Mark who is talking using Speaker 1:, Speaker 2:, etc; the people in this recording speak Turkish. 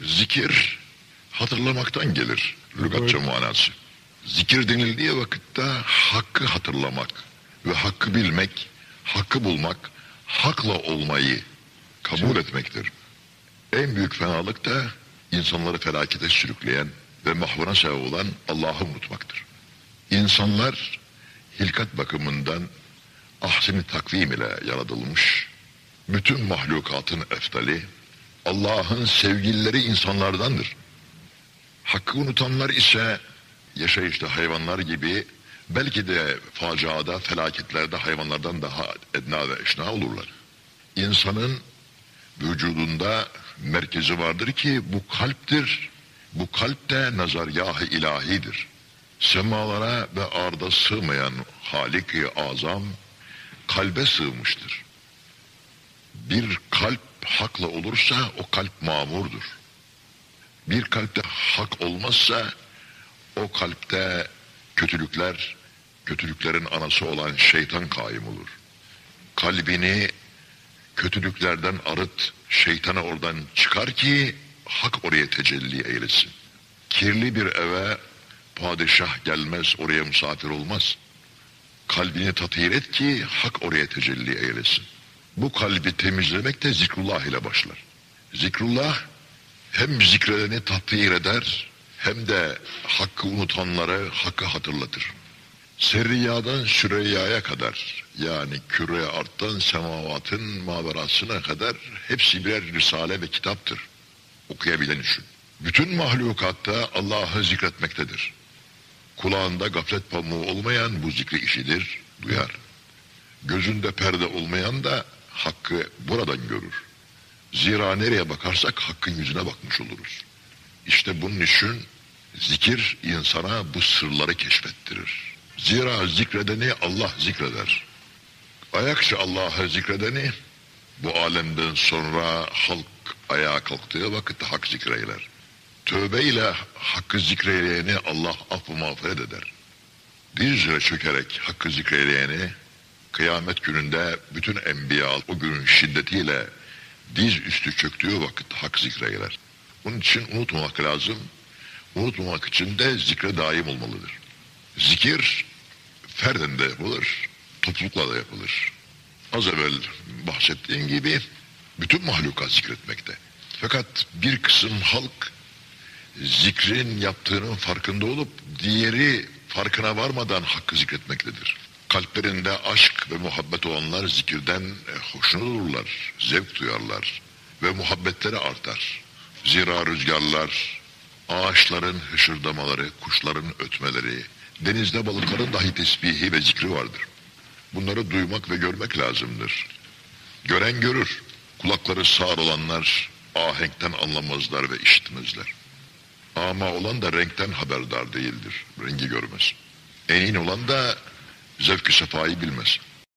Speaker 1: Zikir hatırlamaktan gelir. Lügatça manası. Zikir denildiği vakitte hakkı hatırlamak ve hakkı bilmek, hakkı bulmak, hakla olmayı kabul etmektir. En büyük fenalık da insanları felakete sürükleyen ve mahvına sebep olan Allah'ı unutmaktır. İnsanlar hilkat bakımından ahseni takvim ile yaratılmış, bütün mahlukatın eftali, Allah'ın sevgilileri insanlardandır. Hakkı unutanlar ise yaşayışta hayvanlar gibi belki de faciada, felaketlerde hayvanlardan daha edna ve eşna olurlar. İnsanın vücudunda merkezi vardır ki bu kalptir. Bu kalp de nazargah-ı ilahidir. Semalara ve arda sığmayan Halik-i Azam kalbe sığmıştır. Bir kalp hakla olursa o kalp mamurdur. Bir kalpte hak olmazsa o kalpte kötülükler, kötülüklerin anası olan şeytan kaim olur. Kalbini kötülüklerden arıt, şeytana oradan çıkar ki hak oraya tecelli eylesin. Kirli bir eve padişah gelmez, oraya misafir olmaz. Kalbini tathir et ki hak oraya tecelli eylesin. Bu kalbi temizlemek de zikrullah ile başlar. Zikrullah hem zikredeni tathir eder hem de hakkı unutanları hakkı hatırlatır. Serriyadan Süreyya'ya kadar yani küre arttan semavatın maverasına kadar hepsi birer risale ve kitaptır. Okuyabilen için. Bütün mahlukatta Allah'ı zikretmektedir. Kulağında gaflet pamuğu olmayan bu zikri işidir, duyar. Gözünde perde olmayan da hakkı buradan görür. Zira nereye bakarsak hakkın yüzüne bakmış oluruz. İşte bunun için zikir insana bu sırları keşfettirir. Zira zikredeni Allah zikreder. Ayakça Allah'ı zikredeni bu alemden sonra halk ayağa kalktığı vakitte hak zikreyler. Tövbe ile hakkı zikreyeni Allah affı mağfiret eder. Diz üzere çökerek hakkı zikreyeni kıyamet gününde bütün enbiya o günün şiddetiyle diz üstü çöktüğü vakit hak zikreyler. Bunun için unutmamak lazım. Unutmamak için de zikre daim olmalıdır. Zikir ferden de yapılır, toplulukla da yapılır. Az evvel bahsettiğim gibi bütün mahlukat zikretmekte. Fakat bir kısım halk zikrin yaptığının farkında olup diğeri farkına varmadan hakkı zikretmektedir. Kalplerinde aşk ve muhabbet olanlar zikirden hoşnut olurlar, zevk duyarlar ve muhabbetleri artar. Zira rüzgarlar, ağaçların hışırdamaları, kuşların ötmeleri, denizde balıkların dahi tesbihi ve zikri vardır. Bunları duymak ve görmek lazımdır. Gören görür, kulakları sağır olanlar ahenkten anlamazlar ve işitmezler. Ama olan da renkten haberdar değildir, rengi görmez. Enin olan da zevk-i sefayı bilmez.